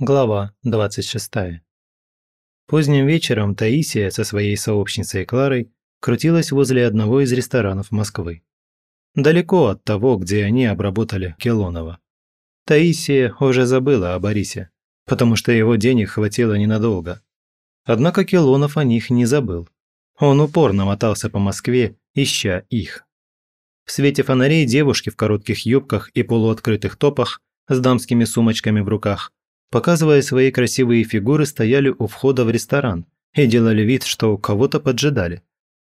Глава 26. Поздним вечером Таисия со своей сообщницей Кларой крутилась возле одного из ресторанов Москвы. Далеко от того, где они обработали Келонова. Таисия уже забыла о Борисе, потому что его денег хватило ненадолго. Однако Келонов о них не забыл. Он упорно мотался по Москве, ища их. В свете фонарей девушки в коротких юбках и полуоткрытых топах с дамскими сумочками в руках показывая свои красивые фигуры, стояли у входа в ресторан и делали вид, что кого-то поджидали.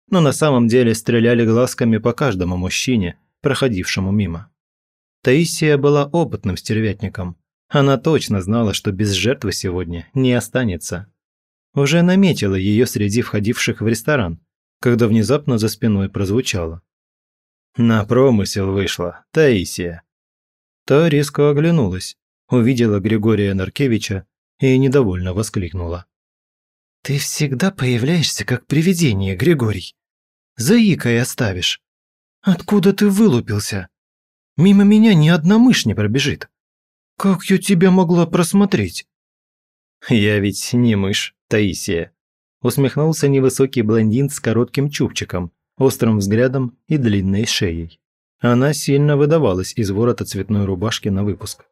Но на самом деле стреляли глазками по каждому мужчине, проходившему мимо. Таисия была опытным стервятником. Она точно знала, что без жертвы сегодня не останется. Уже наметила ее среди входивших в ресторан, когда внезапно за спиной прозвучало. «На промысел вышла, Таисия». Та резко оглянулась, увидела Григория Наркевича и недовольно воскликнула. «Ты всегда появляешься как привидение, Григорий. Заикой оставишь. Откуда ты вылупился? Мимо меня ни одна мышь не пробежит. Как я тебя могла просмотреть?» «Я ведь не мышь, Таисия», усмехнулся невысокий блондин с коротким чубчиком, острым взглядом и длинной шеей. Она сильно выдавалась из ворота цветной рубашки на выпуск.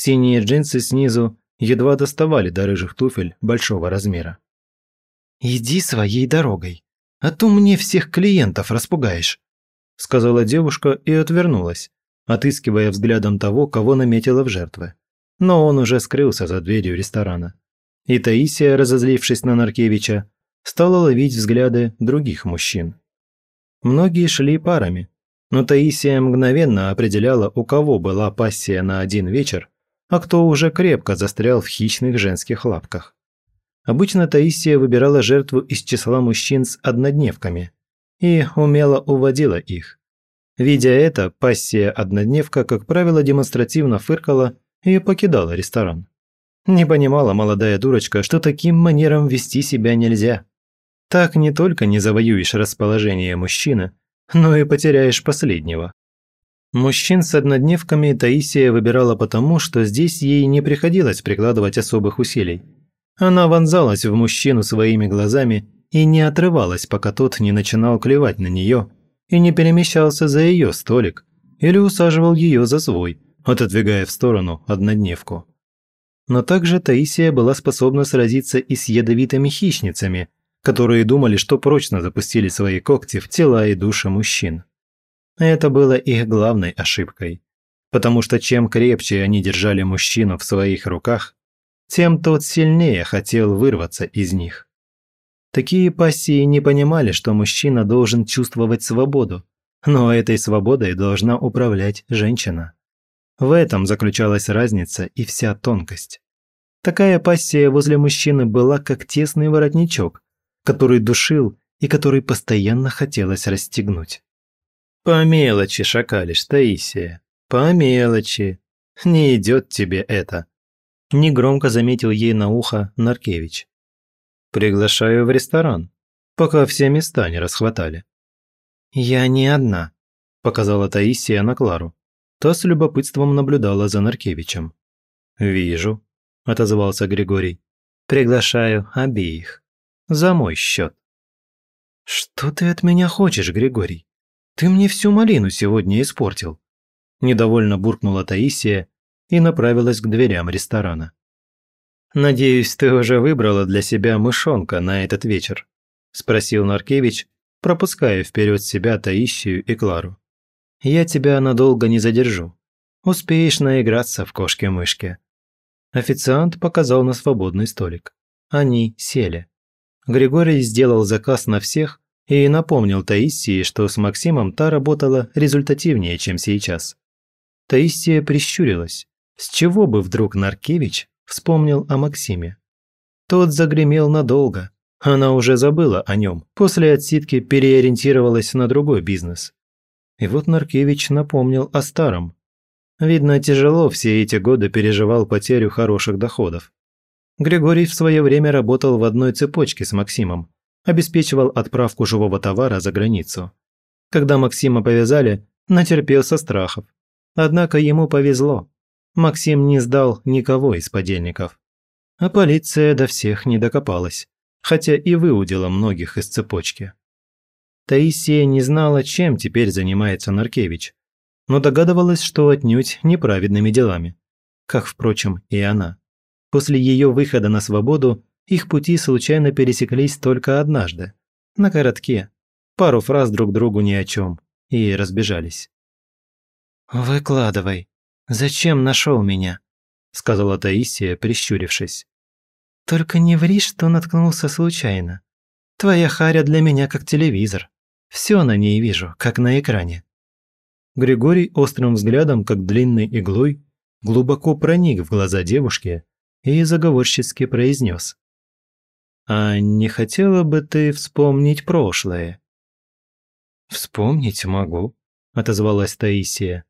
Синие джинсы снизу едва доставали до рыжих туфель большого размера. «Иди своей дорогой, а то мне всех клиентов распугаешь», сказала девушка и отвернулась, отыскивая взглядом того, кого наметила в жертвы. Но он уже скрылся за дверью ресторана. И Таисия, разозлившись на Наркевича, стала ловить взгляды других мужчин. Многие шли парами, но Таисия мгновенно определяла, у кого была пассия на один вечер, а кто уже крепко застрял в хищных женских лапках. Обычно Таисия выбирала жертву из числа мужчин с однодневками и умело уводила их. Видя это, пассия-однодневка, как правило, демонстративно фыркала и покидала ресторан. Не понимала молодая дурочка, что таким манером вести себя нельзя. Так не только не завоюешь расположение мужчины, но и потеряешь последнего. Мужчин с однодневками Таисия выбирала потому, что здесь ей не приходилось прикладывать особых усилий. Она вонзалась в мужчину своими глазами и не отрывалась, пока тот не начинал клевать на нее и не перемещался за ее столик или усаживал ее за свой, отодвигая в сторону однодневку. Но также Таисия была способна сразиться и с ядовитыми хищницами, которые думали, что прочно запустили свои когти в тела и души мужчин. Это было их главной ошибкой. Потому что чем крепче они держали мужчину в своих руках, тем тот сильнее хотел вырваться из них. Такие пассии не понимали, что мужчина должен чувствовать свободу, но этой свободой должна управлять женщина. В этом заключалась разница и вся тонкость. Такая пассия возле мужчины была как тесный воротничок, который душил и который постоянно хотелось расстегнуть. По мелочи шакалишь, Таисия. По мелочи. Не идет тебе это. Негромко заметил ей на ухо Наркевич. Приглашаю в ресторан, пока все места не расхватали. Я не одна, показала Таисия на Клару. Та с любопытством наблюдала за Наркевичем. «Вижу», – отозвался Григорий. «Приглашаю обеих. За мой счет». «Что ты от меня хочешь, Григорий?» «Ты мне всю малину сегодня испортил», – недовольно буркнула Таисия и направилась к дверям ресторана. «Надеюсь, ты уже выбрала для себя мышонка на этот вечер?» – спросил Наркевич, пропуская вперед себя Таисию и Клару. «Я тебя надолго не задержу. Успеешь наиграться в кошки-мышки». Официант показал на свободный столик. Они сели. Григорий сделал заказ на всех и напомнил Таисии, что с Максимом та работала результативнее, чем сейчас. Таисия прищурилась. С чего бы вдруг Наркевич вспомнил о Максиме? Тот загремел надолго. Она уже забыла о нем, после отсидки переориентировалась на другой бизнес. И вот Наркевич напомнил о старом. Видно, тяжело все эти годы переживал потерю хороших доходов. Григорий в свое время работал в одной цепочке с Максимом, обеспечивал отправку живого товара за границу. Когда Максима повязали, натерпелся страхов. Однако ему повезло. Максим не сдал никого из подельников. А полиция до всех не докопалась, хотя и выудила многих из цепочки. Таисия не знала, чем теперь занимается Наркевич, но догадывалась, что отнюдь неправедными делами. Как, впрочем, и она. После ее выхода на свободу их пути случайно пересеклись только однажды. На коротке. Пару фраз друг другу ни о чем. И разбежались. «Выкладывай. Зачем нашел меня?» сказала Таисия, прищурившись. «Только не ври, что наткнулся случайно. Твоя харя для меня как телевизор. Все на ней вижу, как на экране». Григорий острым взглядом, как длинной иглой, глубоко проник в глаза девушки и заговорчески произнес. «А не хотела бы ты вспомнить прошлое?» «Вспомнить могу», – отозвалась Таисия.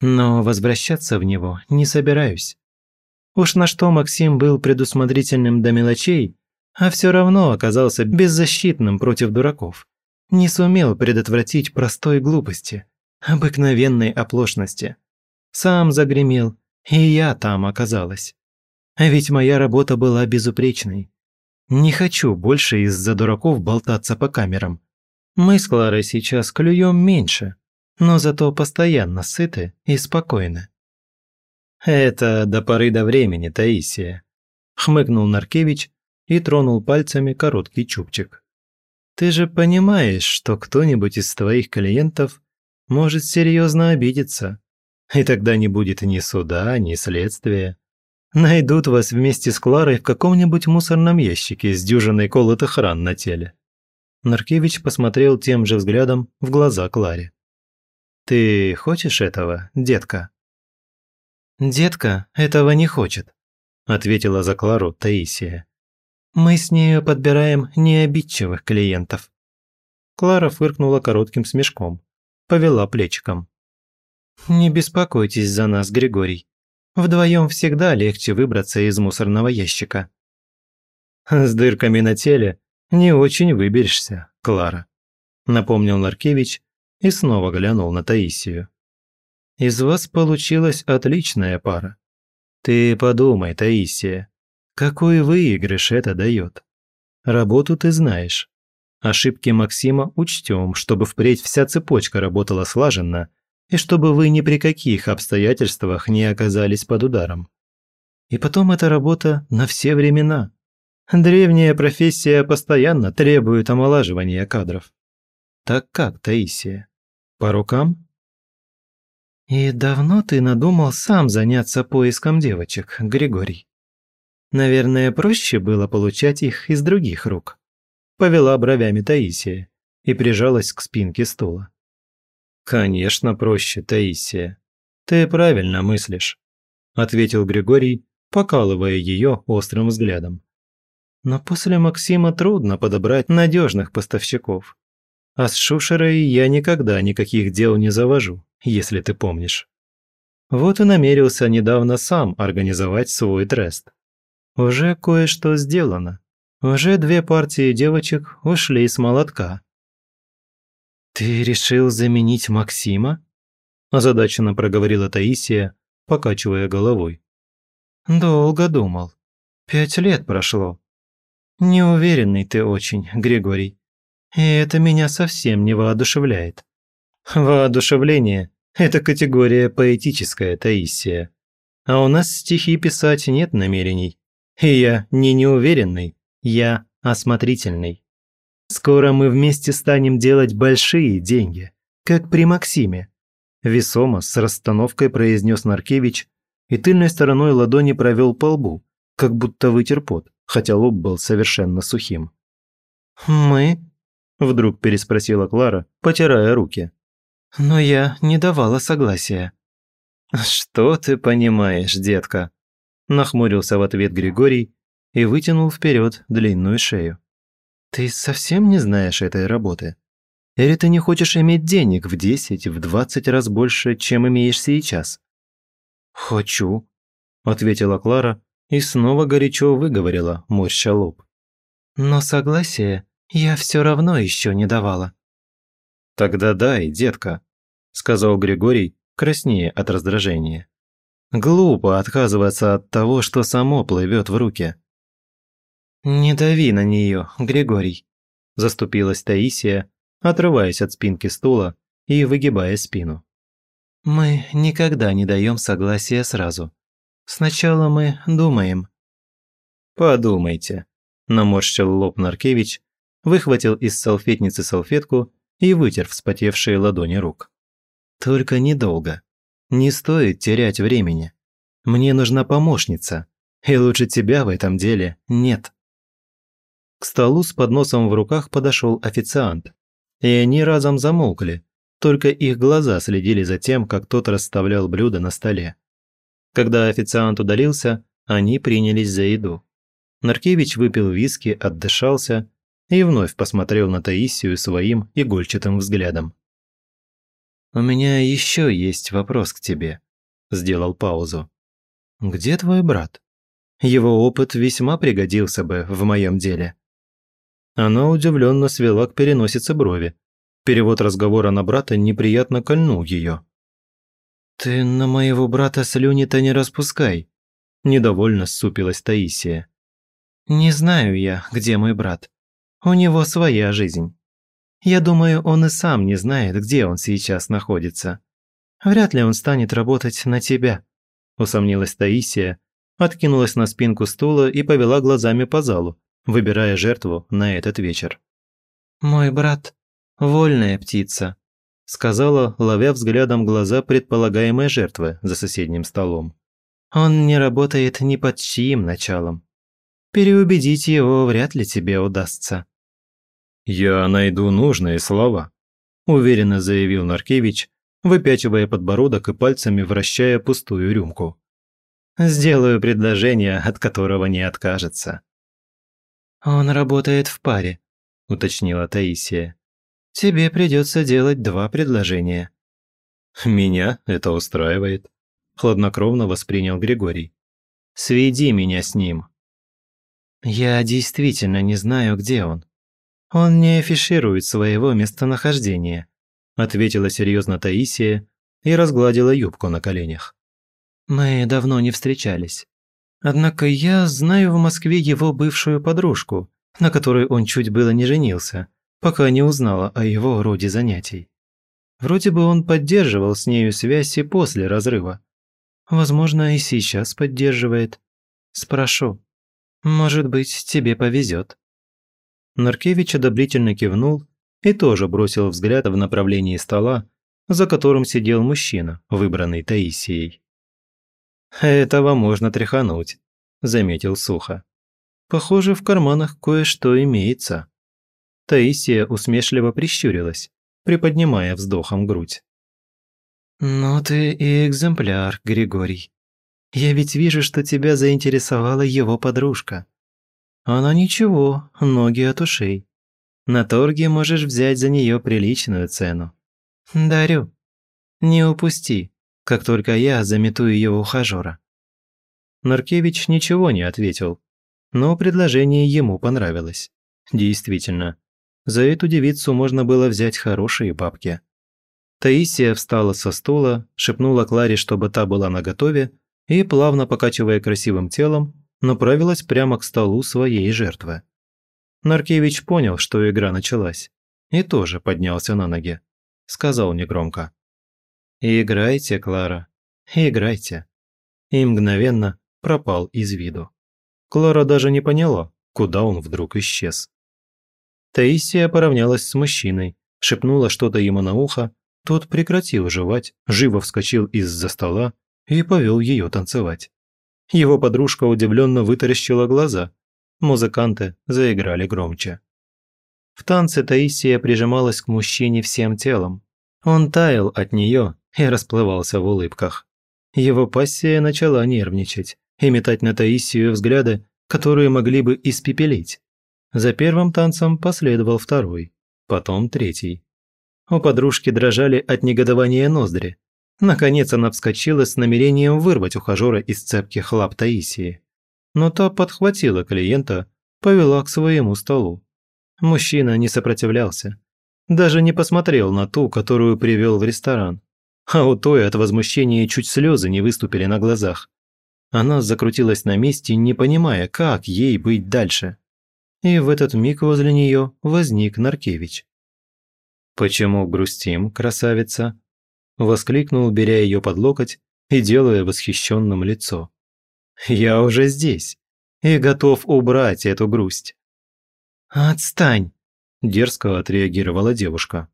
«Но возвращаться в него не собираюсь. Уж на что Максим был предусмотрительным до мелочей, а все равно оказался беззащитным против дураков. Не сумел предотвратить простой глупости, обыкновенной оплошности. Сам загремел, и я там оказалась. А ведь моя работа была безупречной. Не хочу больше из-за дураков болтаться по камерам. Мы с Кларой сейчас клюем меньше, но зато постоянно сыты и спокойны. «Это до поры до времени, Таисия», – хмыкнул Наркевич и тронул пальцами короткий чубчик. «Ты же понимаешь, что кто-нибудь из твоих клиентов может серьезно обидеться, и тогда не будет ни суда, ни следствия. Найдут вас вместе с Кларой в каком-нибудь мусорном ящике с дюжиной колотых ран на теле». Наркевич посмотрел тем же взглядом в глаза Кларе. «Ты хочешь этого, детка?» «Детка этого не хочет», – ответила за Клару Таисия. «Мы с нею подбираем необидчивых клиентов». Клара фыркнула коротким смешком, повела плечиком. «Не беспокойтесь за нас, Григорий. Вдвоем всегда легче выбраться из мусорного ящика». «С дырками на теле не очень выберешься, Клара», – напомнил Наркевич и снова глянул на Таисию. Из вас получилась отличная пара. Ты подумай, Таисия, какой выигрыш это дает? Работу ты знаешь. Ошибки Максима учтем, чтобы впредь вся цепочка работала слаженно и чтобы вы ни при каких обстоятельствах не оказались под ударом. И потом эта работа на все времена. Древняя профессия постоянно требует омолаживания кадров. Так как, Таисия? По рукам? «И давно ты надумал сам заняться поиском девочек, Григорий? Наверное, проще было получать их из других рук». Повела бровями Таисия и прижалась к спинке стула. «Конечно, проще, Таисия. Ты правильно мыслишь», – ответил Григорий, покалывая ее острым взглядом. «Но после Максима трудно подобрать надежных поставщиков. А с Шушерой я никогда никаких дел не завожу если ты помнишь. Вот и намерился недавно сам организовать свой трест. Уже кое-что сделано. Уже две партии девочек ушли с молотка. «Ты решил заменить Максима?» озадаченно проговорила Таисия, покачивая головой. «Долго думал. Пять лет прошло. Неуверенный ты очень, Григорий. И это меня совсем не воодушевляет. Воодушевление это категория поэтическая, Таисия. А у нас стихи писать нет намерений. И я не неуверенный, я осмотрительный. Скоро мы вместе станем делать большие деньги, как при Максиме. Весомо, с расстановкой произнес Наркевич и тыльной стороной ладони провел по лбу, как будто вытер пот, хотя лоб был совершенно сухим. «Мы?» – вдруг переспросила Клара, потирая руки. Но я не давала согласия. «Что ты понимаешь, детка?» Нахмурился в ответ Григорий и вытянул вперед длинную шею. «Ты совсем не знаешь этой работы? Или ты не хочешь иметь денег в десять, в двадцать раз больше, чем имеешь сейчас?» «Хочу», – ответила Клара и снова горячо выговорила, морща лоб. «Но согласия я все равно еще не давала». «Тогда дай, детка», – сказал Григорий, краснее от раздражения. «Глупо отказываться от того, что само плывет в руки. «Не дави на нее, Григорий», – заступилась Таисия, отрываясь от спинки стула и выгибая спину. «Мы никогда не даем согласия сразу. Сначала мы думаем». «Подумайте», – наморщил лоб Наркевич, выхватил из салфетницы салфетку и вытер вспотевшие ладони рук. «Только недолго. Не стоит терять времени. Мне нужна помощница, и лучше тебя в этом деле нет». К столу с подносом в руках подошел официант, и они разом замолкли, только их глаза следили за тем, как тот расставлял блюда на столе. Когда официант удалился, они принялись за еду. Наркевич выпил виски, отдышался и вновь посмотрел на Таисию своим игольчатым взглядом. «У меня еще есть вопрос к тебе», – сделал паузу. «Где твой брат? Его опыт весьма пригодился бы в моем деле». Она удивленно свела к переносице брови. Перевод разговора на брата неприятно кольнул ее. «Ты на моего брата слюни-то не распускай», – недовольно супилась Таисия. «Не знаю я, где мой брат. У него своя жизнь. Я думаю, он и сам не знает, где он сейчас находится. Вряд ли он станет работать на тебя», – усомнилась Таисия, откинулась на спинку стула и повела глазами по залу, выбирая жертву на этот вечер. «Мой брат – вольная птица», – сказала, ловя взглядом глаза предполагаемой жертвы за соседним столом. «Он не работает ни под чьим началом. Переубедить его вряд ли тебе удастся». «Я найду нужные слова», – уверенно заявил Наркевич, выпячивая подбородок и пальцами вращая пустую рюмку. «Сделаю предложение, от которого не откажется». «Он работает в паре», – уточнила Таисия. «Тебе придется делать два предложения». «Меня это устраивает», – хладнокровно воспринял Григорий. «Сведи меня с ним». «Я действительно не знаю, где он. Он не афиширует своего местонахождения», – ответила серьезно Таисия и разгладила юбку на коленях. «Мы давно не встречались. Однако я знаю в Москве его бывшую подружку, на которой он чуть было не женился, пока не узнала о его роде занятий. Вроде бы он поддерживал с нею связь и после разрыва. Возможно, и сейчас поддерживает. Спрошу. Может быть, тебе повезет. Наркевич одобрительно кивнул и тоже бросил взгляд в направлении стола, за которым сидел мужчина, выбранный Таисией. «Этого можно тряхануть», – заметил сухо. «Похоже, в карманах кое-что имеется». Таисия усмешливо прищурилась, приподнимая вздохом грудь. «Ну ты и экземпляр, Григорий. Я ведь вижу, что тебя заинтересовала его подружка. Она ничего, ноги от ушей. На торге можешь взять за нее приличную цену. Дарю. Не упусти как только я замету ее ухажера. Наркевич ничего не ответил, но предложение ему понравилось. Действительно, за эту девицу можно было взять хорошие бабки. Таисия встала со стула, шепнула Кларе, чтобы та была наготове, и, плавно покачивая красивым телом, направилась прямо к столу своей жертвы. Наркевич понял, что игра началась, и тоже поднялся на ноги. Сказал негромко. «Играйте, Клара, играйте». И мгновенно пропал из виду. Клара даже не поняла, куда он вдруг исчез. Таисия поравнялась с мужчиной, шепнула что-то ему на ухо, тот прекратил жевать, живо вскочил из-за стола и повел ее танцевать. Его подружка удивленно вытаращила глаза. Музыканты заиграли громче. В танце Таисия прижималась к мужчине всем телом. Он таял от нее и расплывался в улыбках. Его пассия начала нервничать и метать на Таисию взгляды, которые могли бы испепелить. За первым танцем последовал второй, потом третий. У подружки дрожали от негодования ноздри. Наконец она вскочила с намерением вырвать ухажера из цепких лап Таисии. Но та подхватила клиента, повела к своему столу. Мужчина не сопротивлялся. Даже не посмотрел на ту, которую привел в ресторан. А у той от возмущения чуть слезы не выступили на глазах. Она закрутилась на месте, не понимая, как ей быть дальше. и в этот миг возле нее возник Наркевич. «Почему грустим, красавица?» – воскликнул, беря ее под локоть и делая восхищенным лицо. «Я уже здесь и готов убрать эту грусть». «Отстань!» – дерзко отреагировала девушка.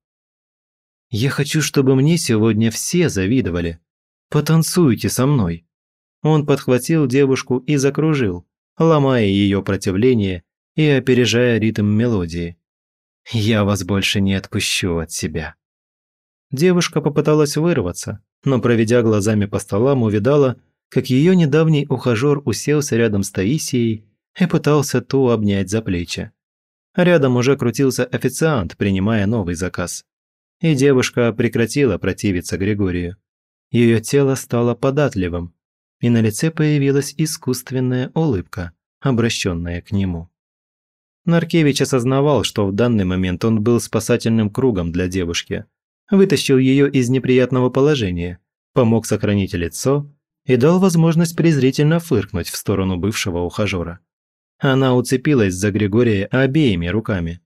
«Я хочу, чтобы мне сегодня все завидовали. Потанцуйте со мной». Он подхватил девушку и закружил, ломая ее противление и опережая ритм мелодии. «Я вас больше не отпущу от себя». Девушка попыталась вырваться, но, проведя глазами по столам, увидала, как ее недавний ухажер уселся рядом с Таисией и пытался ту обнять за плечи. Рядом уже крутился официант, принимая новый заказ. И девушка прекратила противиться Григорию. Ее тело стало податливым, и на лице появилась искусственная улыбка, обращенная к нему. Наркевич осознавал, что в данный момент он был спасательным кругом для девушки. Вытащил ее из неприятного положения, помог сохранить лицо и дал возможность презрительно фыркнуть в сторону бывшего ухажера. Она уцепилась за Григория обеими руками,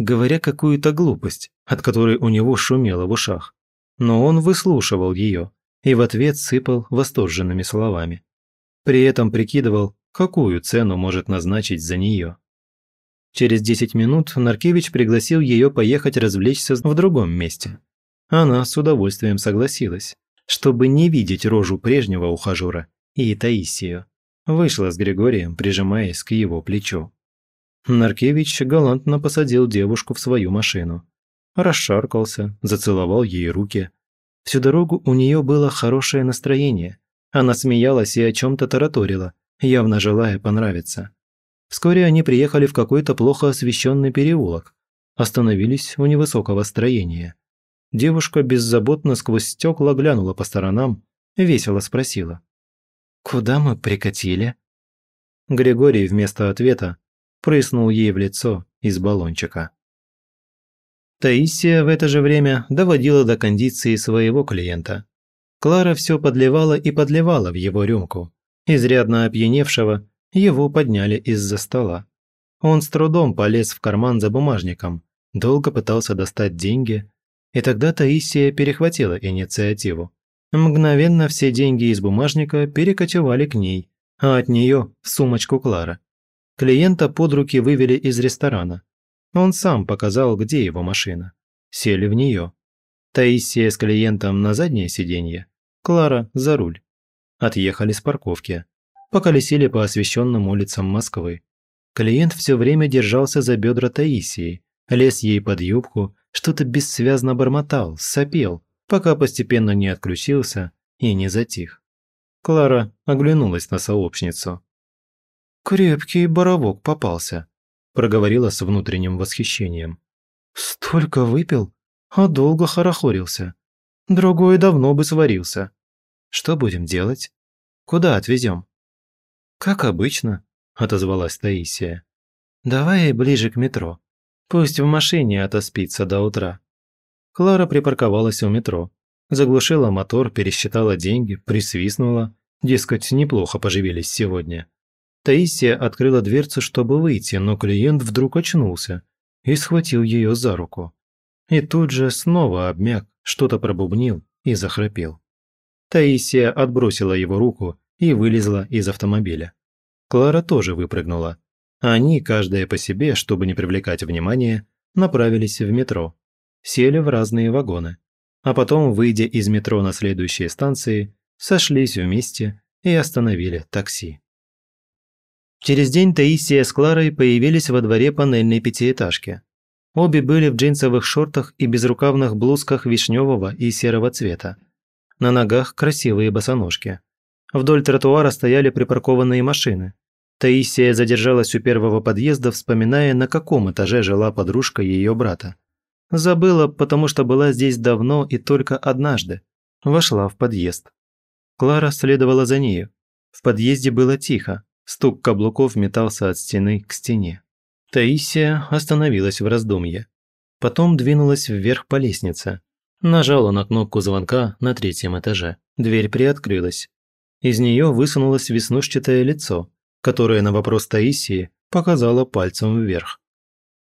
говоря какую-то глупость, от которой у него шумело в ушах. Но он выслушивал ее и в ответ сыпал восторженными словами. При этом прикидывал, какую цену может назначить за нее. Через 10 минут Наркевич пригласил ее поехать развлечься в другом месте. Она с удовольствием согласилась, чтобы не видеть рожу прежнего ухажера и Таисию. Вышла с Григорием, прижимаясь к его плечу. Наркевич галантно посадил девушку в свою машину. Расшаркался, зацеловал ей руки. Всю дорогу у нее было хорошее настроение. Она смеялась и о чем-то тараторила, явно желая понравиться. Вскоре они приехали в какой-то плохо освещенный переулок. Остановились у невысокого строения. Девушка беззаботно сквозь стекла глянула по сторонам, весело спросила. «Куда мы прикатили?» Григорий вместо ответа прыснул ей в лицо из баллончика. Таисия в это же время доводила до кондиции своего клиента. Клара все подливала и подливала в его рюмку. Изрядно опьяневшего, его подняли из-за стола. Он с трудом полез в карман за бумажником, долго пытался достать деньги, и тогда Таисия перехватила инициативу. Мгновенно все деньги из бумажника перекочевали к ней, а от нее в сумочку Клара. Клиента под руки вывели из ресторана. Он сам показал, где его машина. Сели в нее. Таисия с клиентом на заднее сиденье, Клара за руль. Отъехали с парковки поколесили по освещенным улицам Москвы. Клиент все время держался за бедра Таисии, лез ей под юбку, что-то бессвязно бормотал, сопел, пока постепенно не отключился и не затих. Клара оглянулась на сообщницу. «Крепкий боровок попался», – проговорила с внутренним восхищением. «Столько выпил, а долго хорохорился. Другой давно бы сварился. Что будем делать? Куда отвезем?» «Как обычно», – отозвалась Таисия. «Давай ближе к метро. Пусть в машине отоспится до утра». Клара припарковалась у метро. Заглушила мотор, пересчитала деньги, присвистнула. Дескать, неплохо поживились сегодня. Таисия открыла дверцу, чтобы выйти, но клиент вдруг очнулся и схватил ее за руку. И тут же снова обмяк, что-то пробубнил и захрапел. Таисия отбросила его руку и вылезла из автомобиля. Клара тоже выпрыгнула. Они, каждая по себе, чтобы не привлекать внимания, направились в метро. Сели в разные вагоны. А потом, выйдя из метро на следующие станции, сошлись вместе и остановили такси. Через день Таисия с Кларой появились во дворе панельной пятиэтажки. Обе были в джинсовых шортах и безрукавных блузках вишневого и серого цвета. На ногах красивые босоножки. Вдоль тротуара стояли припаркованные машины. Таисия задержалась у первого подъезда, вспоминая, на каком этаже жила подружка ее брата. Забыла, потому что была здесь давно и только однажды. Вошла в подъезд. Клара следовала за нею. В подъезде было тихо, стук каблуков метался от стены к стене. Таисия остановилась в раздумье. Потом двинулась вверх по лестнице. Нажала на кнопку звонка на третьем этаже. Дверь приоткрылась. Из нее высунулось веснушчатое лицо, которое на вопрос Таисии показала пальцем вверх.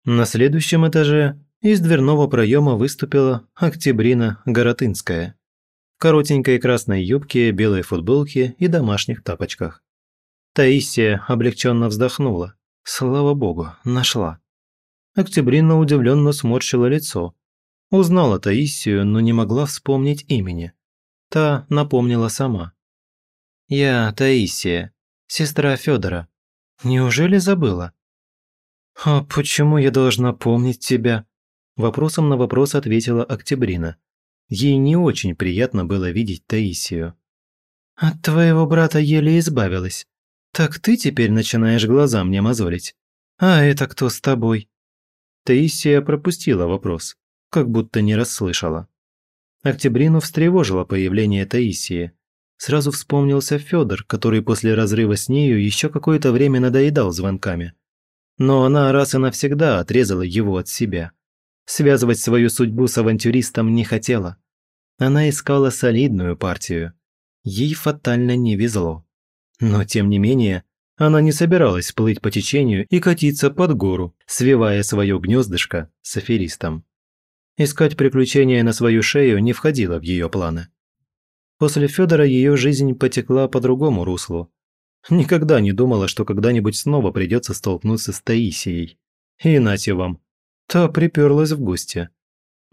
На следующем этаже из дверного проема выступила Октябрина Горотынская. В коротенькой красной юбке, белой футболке и домашних тапочках. Таисия облегченно вздохнула. Слава богу, нашла. Октябрина удивленно сморщила лицо. Узнала Таисию, но не могла вспомнить имени. Та напомнила сама. «Я Таисия, сестра Федора. Неужели забыла?» «А почему я должна помнить тебя?» Вопросом на вопрос ответила Октябрина. Ей не очень приятно было видеть Таисию. «От твоего брата еле избавилась. Так ты теперь начинаешь глаза мне мозолить. А это кто с тобой?» Таисия пропустила вопрос, как будто не расслышала. Октябрину встревожило появление Таисии. Сразу вспомнился Федор, который после разрыва с нею еще какое-то время надоедал звонками. Но она раз и навсегда отрезала его от себя. Связывать свою судьбу с авантюристом не хотела. Она искала солидную партию. Ей фатально не везло. Но тем не менее, она не собиралась плыть по течению и катиться под гору, свивая свое гнездышко с аферистом. Искать приключения на свою шею не входило в ее планы. После Федора ее жизнь потекла по другому руслу. Никогда не думала, что когда-нибудь снова придется столкнуться с Таисией. И нате вам, Та приперлась в гости.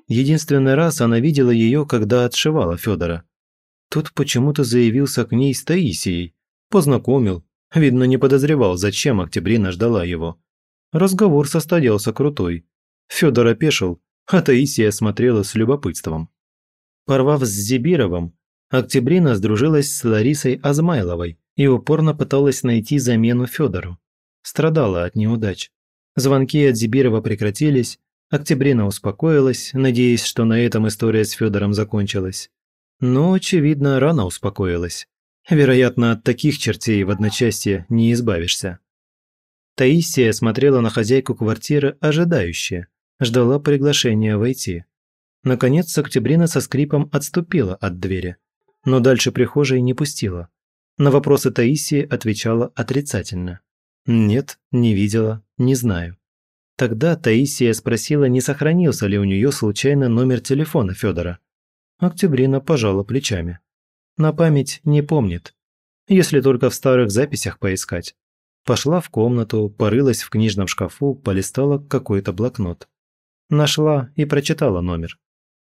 Единственный раз она видела ее, когда отшивала Федора. Тот почему-то заявился к ней с Таисией, познакомил, видно, не подозревал, зачем Октябрина ждала его. Разговор состоялся крутой. Федор опешил, а Таисия смотрела с любопытством. Порвав с Зибировым, Октябрина сдружилась с Ларисой Азмайловой и упорно пыталась найти замену Федору. Страдала от неудач. Звонки от Зибирова прекратились, Октябрина успокоилась, надеясь, что на этом история с Федором закончилась. Но, очевидно, рано успокоилась. Вероятно, от таких чертей в одночасье не избавишься. Таисия смотрела на хозяйку квартиры ожидающе, ждала приглашения войти. Наконец, Октябрина со скрипом отступила от двери, но дальше прихожей не пустила. На вопросы Таисии отвечала отрицательно. Нет, не видела, не знаю. Тогда Таисия спросила, не сохранился ли у нее случайно номер телефона Федора. Октябрина пожала плечами. На память не помнит. Если только в старых записях поискать. Пошла в комнату, порылась в книжном шкафу, полистала какой-то блокнот. Нашла и прочитала номер.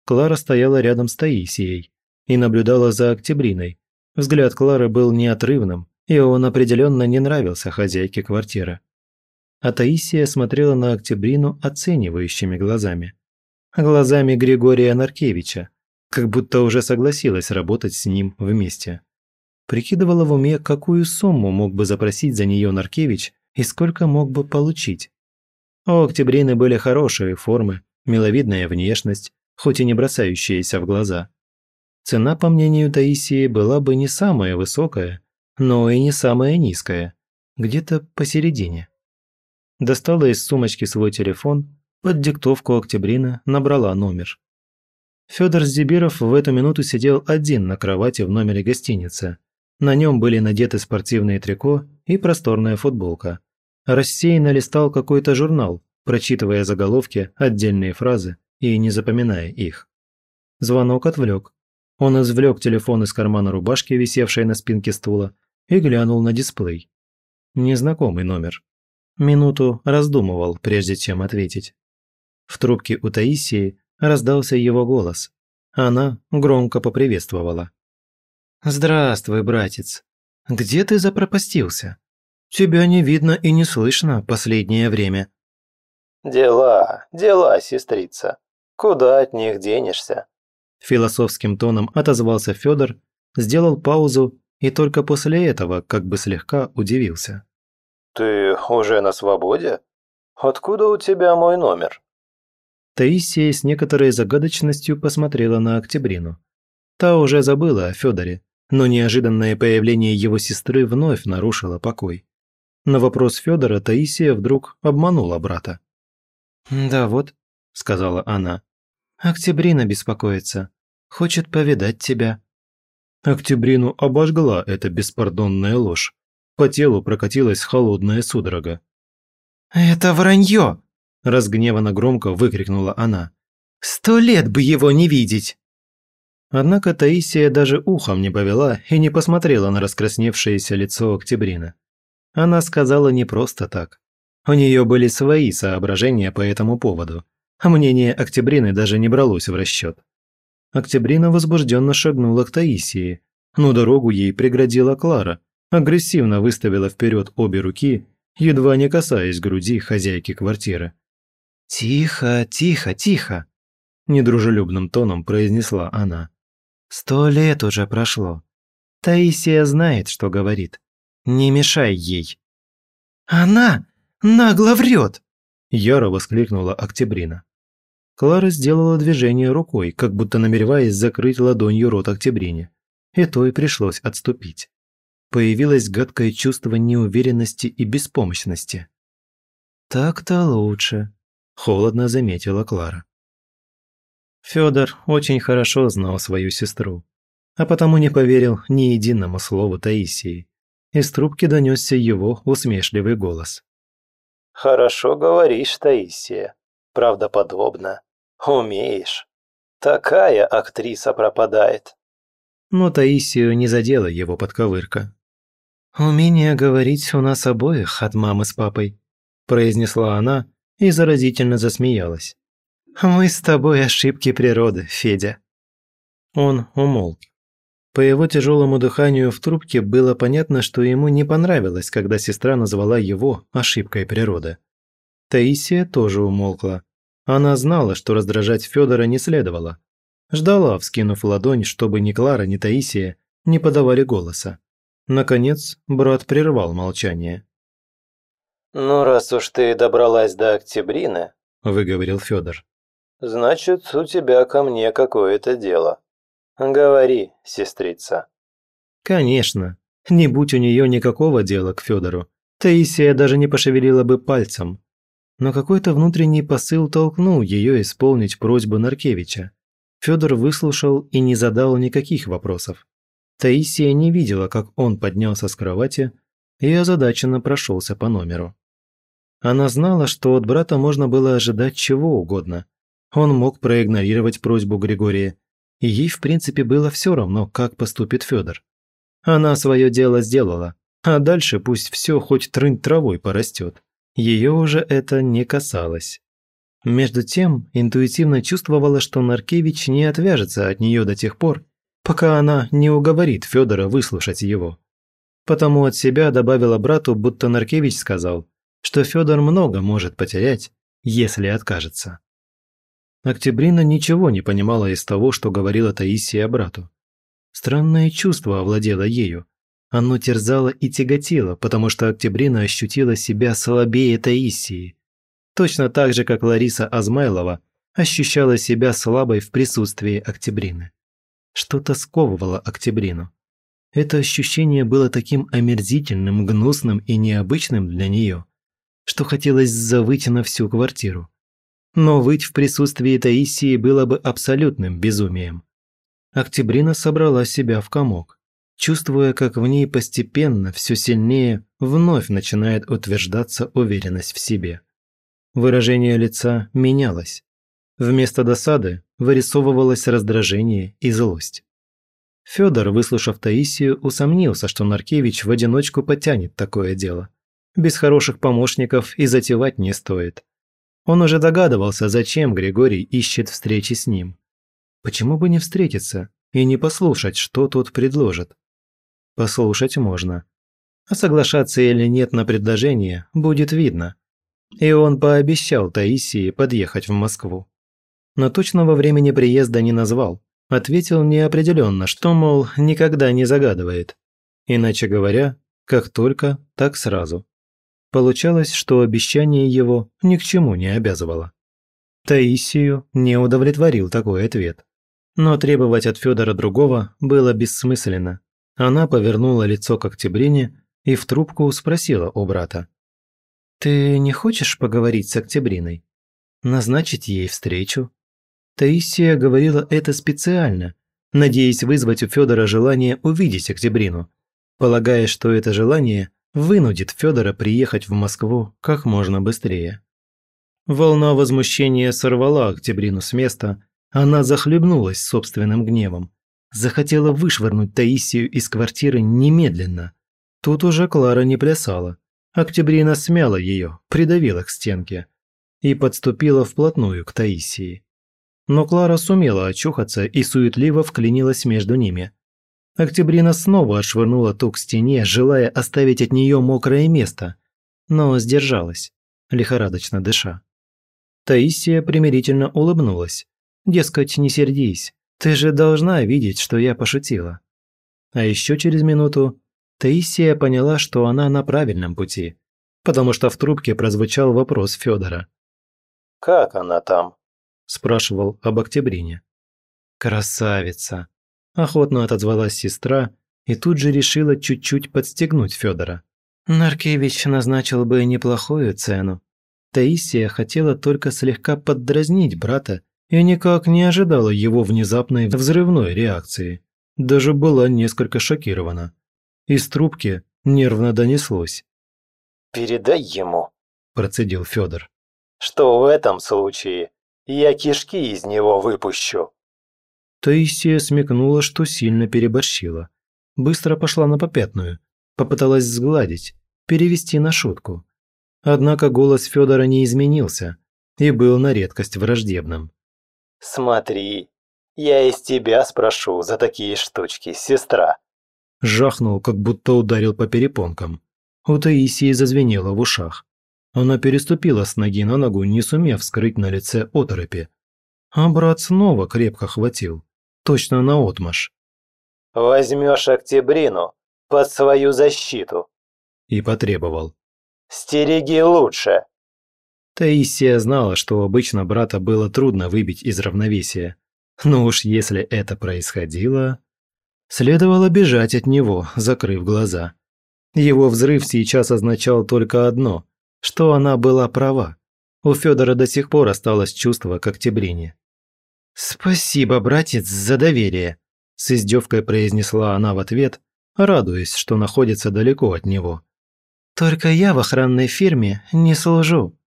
Клара стояла рядом с Таисией и наблюдала за Октябриной. Взгляд Клары был неотрывным, и он определенно не нравился хозяйке квартиры. А Таисия смотрела на Октябрину оценивающими глазами. Глазами Григория Наркевича, как будто уже согласилась работать с ним вместе. Прикидывала в уме, какую сумму мог бы запросить за нее Наркевич и сколько мог бы получить. У Октябрины были хорошие формы, миловидная внешность, хоть и не бросающаяся в глаза. Цена, по мнению Таисии, была бы не самая высокая, но и не самая низкая, где-то посередине. Достала из сумочки свой телефон, под диктовку Октябрина набрала номер. Федор Зибиров в эту минуту сидел один на кровати в номере гостиницы. На нем были надеты спортивные трико и просторная футболка. Рассеянно листал какой-то журнал, прочитывая заголовки, отдельные фразы и не запоминая их. Звонок отвлек. Он извлек телефон из кармана рубашки, висевшей на спинке стула, и глянул на дисплей. Незнакомый номер. Минуту раздумывал, прежде чем ответить. В трубке у Таисии раздался его голос. Она громко поприветствовала. «Здравствуй, братец. Где ты запропастился? Тебя не видно и не слышно последнее время». «Дела, дела, сестрица. Куда от них денешься?» Философским тоном отозвался Федор, сделал паузу и только после этого как бы слегка удивился. «Ты уже на свободе? Откуда у тебя мой номер?» Таисия с некоторой загадочностью посмотрела на Октябрину. Та уже забыла о Федоре, но неожиданное появление его сестры вновь нарушило покой. На вопрос Федора Таисия вдруг обманула брата. «Да вот», — сказала она, — «Октябрина беспокоится. Хочет повидать тебя». Октябрину обожгла эта беспардонная ложь. По телу прокатилась холодная судорога. «Это вранье!» – разгневанно громко выкрикнула она. «Сто лет бы его не видеть!» Однако Таисия даже ухом не повела и не посмотрела на раскрасневшееся лицо Октябрина. Она сказала не просто так. У нее были свои соображения по этому поводу, а мнение Октябрины даже не бралось в расчет. Октябрина возбужденно шагнула к Таисии, но дорогу ей преградила Клара, агрессивно выставила вперед обе руки, едва не касаясь груди хозяйки квартиры. «Тихо, тихо, тихо!» – недружелюбным тоном произнесла она. Сто лет уже прошло. Таисия знает, что говорит. Не мешай ей. Она нагло врет! Яро воскликнула Октябрина. Клара сделала движение рукой, как будто намереваясь закрыть ладонью рот Октябрине. И то и пришлось отступить. Появилось гадкое чувство неуверенности и беспомощности. «Так-то лучше», – холодно заметила Клара. Федор очень хорошо знал свою сестру, а потому не поверил ни единому слову Таисии. Из трубки донесся его усмешливый голос. «Хорошо говоришь, Таисия. Правдоподобно. Умеешь. Такая актриса пропадает». Но Таисию не задела его подковырка. «Умение говорить у нас обоих от мамы с папой», произнесла она и заразительно засмеялась. «Мы с тобой ошибки природы, Федя». Он умолк. По его тяжелому дыханию в трубке было понятно, что ему не понравилось, когда сестра назвала его ошибкой природы. Таисия тоже умолкла. Она знала, что раздражать Федора не следовало. Ждала, вскинув ладонь, чтобы ни Клара, ни Таисия не подавали голоса. Наконец, брат прервал молчание. «Ну, раз уж ты добралась до Октябрины», – выговорил Федор, Значит, у тебя ко мне какое-то дело. Говори, сестрица. Конечно. Не будь у нее никакого дела к Федору, Таисия даже не пошевелила бы пальцем. Но какой-то внутренний посыл толкнул ее исполнить просьбу Наркевича. Федор выслушал и не задал никаких вопросов. Таисия не видела, как он поднялся с кровати и озадаченно прошелся по номеру. Она знала, что от брата можно было ожидать чего угодно, он мог проигнорировать просьбу Григория, и ей в принципе было все равно, как поступит Федор. Она свое дело сделала, а дальше пусть все хоть трынь травой порастет. Ее уже это не касалось. Между тем, интуитивно чувствовала, что Наркевич не отвяжется от нее до тех пор, пока она не уговорит Федора выслушать его. Потому от себя добавила брату, будто Наркевич сказал, что Федор много может потерять, если откажется. Октябрина ничего не понимала из того, что говорила Таисия брату. Странное чувство овладело ею. Оно терзало и тяготило, потому что Октябрина ощутила себя слабее Таисии. Точно так же, как Лариса Азмайлова ощущала себя слабой в присутствии Октябрины. Что-то сковывало Октябрину. Это ощущение было таким омерзительным, гнусным и необычным для нее, что хотелось завыть на всю квартиру но выть в присутствии Таисии было бы абсолютным безумием. Октябрина собрала себя в комок, чувствуя, как в ней постепенно, все сильнее, вновь начинает утверждаться уверенность в себе. Выражение лица менялось. Вместо досады вырисовывалось раздражение и злость. Федор, выслушав Таисию, усомнился, что Наркевич в одиночку потянет такое дело. Без хороших помощников и затевать не стоит. Он уже догадывался, зачем Григорий ищет встречи с ним. Почему бы не встретиться и не послушать, что тот предложит? Послушать можно. А соглашаться или нет на предложение будет видно. И он пообещал Таисии подъехать в Москву. Но точного времени приезда не назвал. Ответил неопределенно, что, мол, никогда не загадывает. Иначе говоря, как только, так сразу. Получалось, что обещание его ни к чему не обязывало. Таисию не удовлетворил такой ответ. Но требовать от Федора другого было бессмысленно. Она повернула лицо к Октябрине и в трубку спросила у брата. «Ты не хочешь поговорить с Октябриной? Назначить ей встречу?» Таисия говорила это специально, надеясь вызвать у Федора желание увидеть Октябрину, полагая, что это желание вынудит Федора приехать в Москву как можно быстрее. Волна возмущения сорвала Октябрину с места, она захлебнулась собственным гневом. Захотела вышвырнуть Таисию из квартиры немедленно. Тут уже Клара не плясала. Октябрина смяла ее, придавила к стенке и подступила вплотную к Таисии. Но Клара сумела очухаться и суетливо вклинилась между ними. Октябрина снова отшвырнула ту к стене, желая оставить от нее мокрое место, но сдержалась, лихорадочно дыша. Таисия примирительно улыбнулась. Дескать, не сердись, ты же должна видеть, что я пошутила. А еще через минуту Таисия поняла, что она на правильном пути, потому что в трубке прозвучал вопрос Федора. «Как она там?» – спрашивал об Октябрине. «Красавица!» – охотно отозвалась сестра и тут же решила чуть-чуть подстегнуть Федора. Наркевич назначил бы неплохую цену, Таисия хотела только слегка поддразнить брата и никак не ожидала его внезапной взрывной реакции. Даже была несколько шокирована. Из трубки нервно донеслось. «Передай ему», – процедил Федор, – «что в этом случае я кишки из него выпущу». Таисия смекнула, что сильно переборщила. Быстро пошла на попятную, попыталась сгладить, перевести на шутку. Однако голос Федора не изменился и был на редкость враждебным. «Смотри, я из тебя спрошу за такие штучки, сестра». Жахнул, как будто ударил по перепонкам. У Таисии зазвенело в ушах. Она переступила с ноги на ногу, не сумев скрыть на лице оторопи. А брат снова крепко хватил. Точно на отмаш. «Возьмешь Октябрину под свою защиту». И потребовал. Стереги лучше!» Таисия знала, что обычно брата было трудно выбить из равновесия. Но уж если это происходило... Следовало бежать от него, закрыв глаза. Его взрыв сейчас означал только одно, что она была права. У Федора до сих пор осталось чувство к октябрине. «Спасибо, братец, за доверие», – с издевкой произнесла она в ответ, радуясь, что находится далеко от него. Только я в охранной фирме не служу».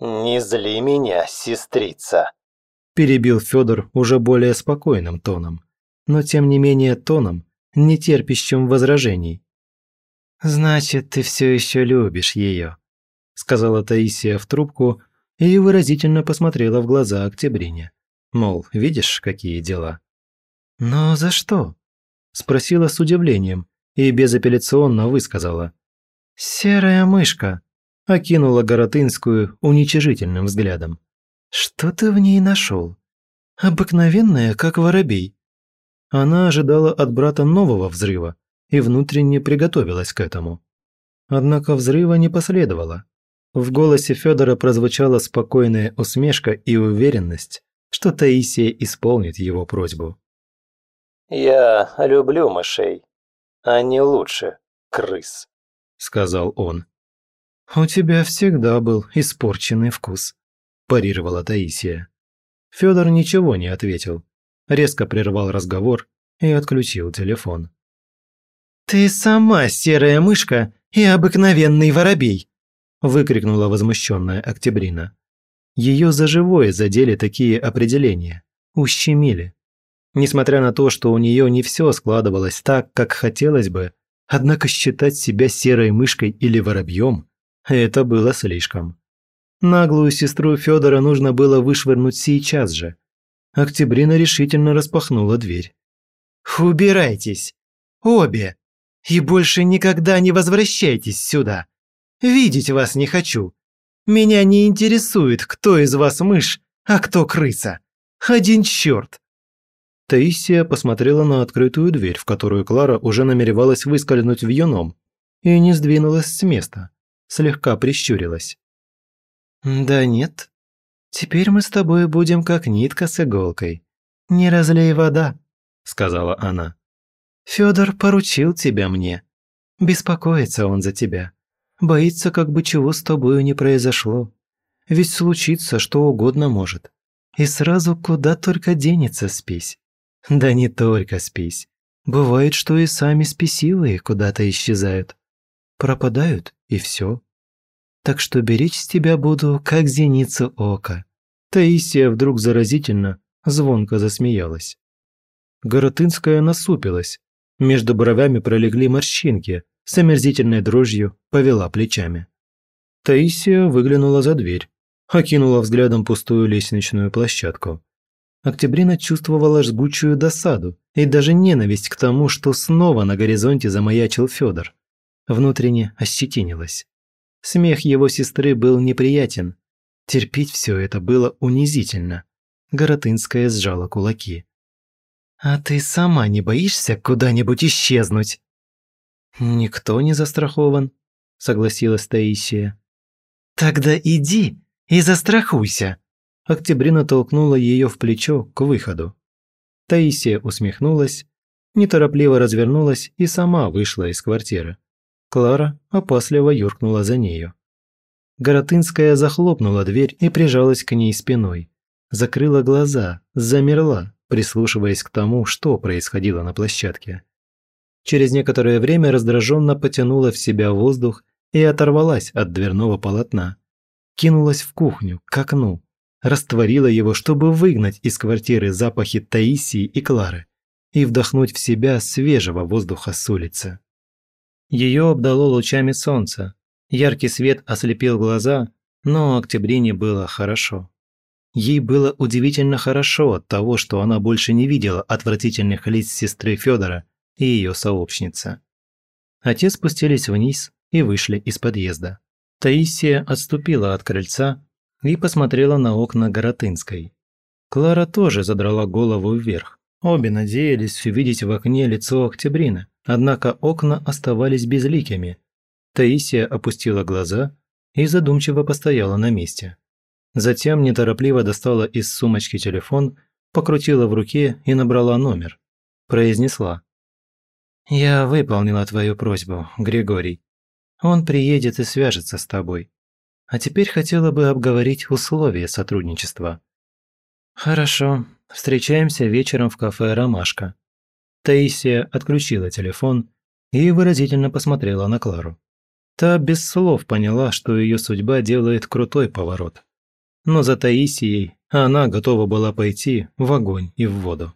«Не зли меня, сестрица», – перебил Федор уже более спокойным тоном, но тем не менее тоном, не терпящим возражений. «Значит, ты все еще любишь ее», – сказала Таисия в трубку и выразительно посмотрела в глаза Октябрине. Мол, видишь, какие дела. «Но за что?» – спросила с удивлением и безапелляционно высказала – «Серая мышка», – окинула Горотынскую уничижительным взглядом. «Что ты в ней нашел? Обыкновенная, как воробей». Она ожидала от брата нового взрыва и внутренне приготовилась к этому. Однако взрыва не последовало. В голосе Федора прозвучала спокойная усмешка и уверенность, что Таисия исполнит его просьбу. «Я люблю мышей. Они лучше крыс». – сказал он. «У тебя всегда был испорченный вкус», – парировала Таисия. Федор ничего не ответил, резко прервал разговор и отключил телефон. «Ты сама серая мышка и обыкновенный воробей!» – выкрикнула возмущенная Октябрина. Ее за живое задели такие определения, ущемили. Несмотря на то, что у нее не все складывалось так, как хотелось бы, Однако считать себя серой мышкой или воробьем – это было слишком. Наглую сестру Федора нужно было вышвырнуть сейчас же. Октябрина решительно распахнула дверь. «Убирайтесь! Обе! И больше никогда не возвращайтесь сюда! Видеть вас не хочу! Меня не интересует, кто из вас мышь, а кто крыса! Один черт! Таисия посмотрела на открытую дверь, в которую Клара уже намеревалась выскользнуть в юном, и не сдвинулась с места, слегка прищурилась. «Да нет, теперь мы с тобой будем как нитка с иголкой. Не разлей вода», – сказала она. Федор поручил тебя мне. Беспокоится он за тебя. Боится, как бы чего с тобою не произошло. Ведь случится что угодно может. И сразу куда только денется спесь. Да не только спись. Бывает, что и сами спесивые куда-то исчезают. пропадают, и все. Так что беречь тебя буду, как зеницу ока». Таисия вдруг заразительно, звонко засмеялась. Горотынская насупилась. Между бровями пролегли морщинки, с омерзительной дрожью повела плечами. Таисия выглянула за дверь, окинула взглядом пустую лестничную площадку. Октябрина чувствовала жгучую досаду и даже ненависть к тому, что снова на горизонте замаячил Федор. Внутренне ощетинилась. Смех его сестры был неприятен. Терпеть все это было унизительно. Горотынская сжала кулаки. «А ты сама не боишься куда-нибудь исчезнуть?» «Никто не застрахован», — согласилась Таисия. «Тогда иди и застрахуйся», Октябрина толкнула ее в плечо к выходу. Таисия усмехнулась, неторопливо развернулась и сама вышла из квартиры. Клара опасливо юркнула за нею. Горотынская захлопнула дверь и прижалась к ней спиной. Закрыла глаза, замерла, прислушиваясь к тому, что происходило на площадке. Через некоторое время раздраженно потянула в себя воздух и оторвалась от дверного полотна. Кинулась в кухню, к окну, растворила его, чтобы выгнать из квартиры запахи Таисии и Клары и вдохнуть в себя свежего воздуха с улицы. Ее обдало лучами солнца, яркий свет ослепил глаза, но Октябрине было хорошо. Ей было удивительно хорошо от того, что она больше не видела отвратительных лиц сестры Федора и ее сообщницы. Отец спустились вниз и вышли из подъезда. Таисия отступила от крыльца, и посмотрела на окна Горотынской. Клара тоже задрала голову вверх. Обе надеялись увидеть в окне лицо Октябрина, однако окна оставались безликими. Таисия опустила глаза и задумчиво постояла на месте. Затем неторопливо достала из сумочки телефон, покрутила в руке и набрала номер. Произнесла. «Я выполнила твою просьбу, Григорий. Он приедет и свяжется с тобой. А теперь хотела бы обговорить условия сотрудничества. Хорошо, встречаемся вечером в кафе «Ромашка». Таисия отключила телефон и выразительно посмотрела на Клару. Та без слов поняла, что ее судьба делает крутой поворот. Но за Таисией она готова была пойти в огонь и в воду.